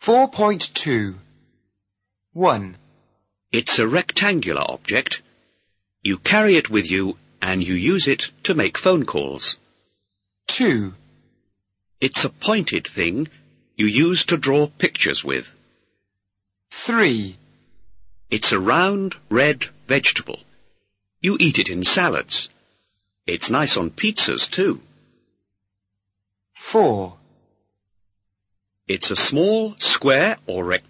4.2 1. It's a rectangular object. You carry it with you and you use it to make phone calls. 2. It's a pointed thing you use to draw pictures with. 3. It's a round, red vegetable. You eat it in salads. It's nice on pizzas too. 4. It's a small square or rectangle